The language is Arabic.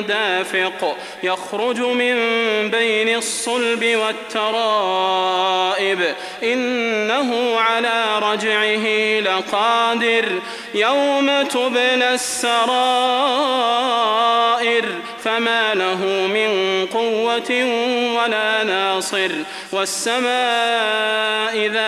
دافق يخرج من بين الصلب والترائب. إنه على رجعه لقادر يوم تبلى السرائر. فما له من قوة ولا ناصر. والسماء ذات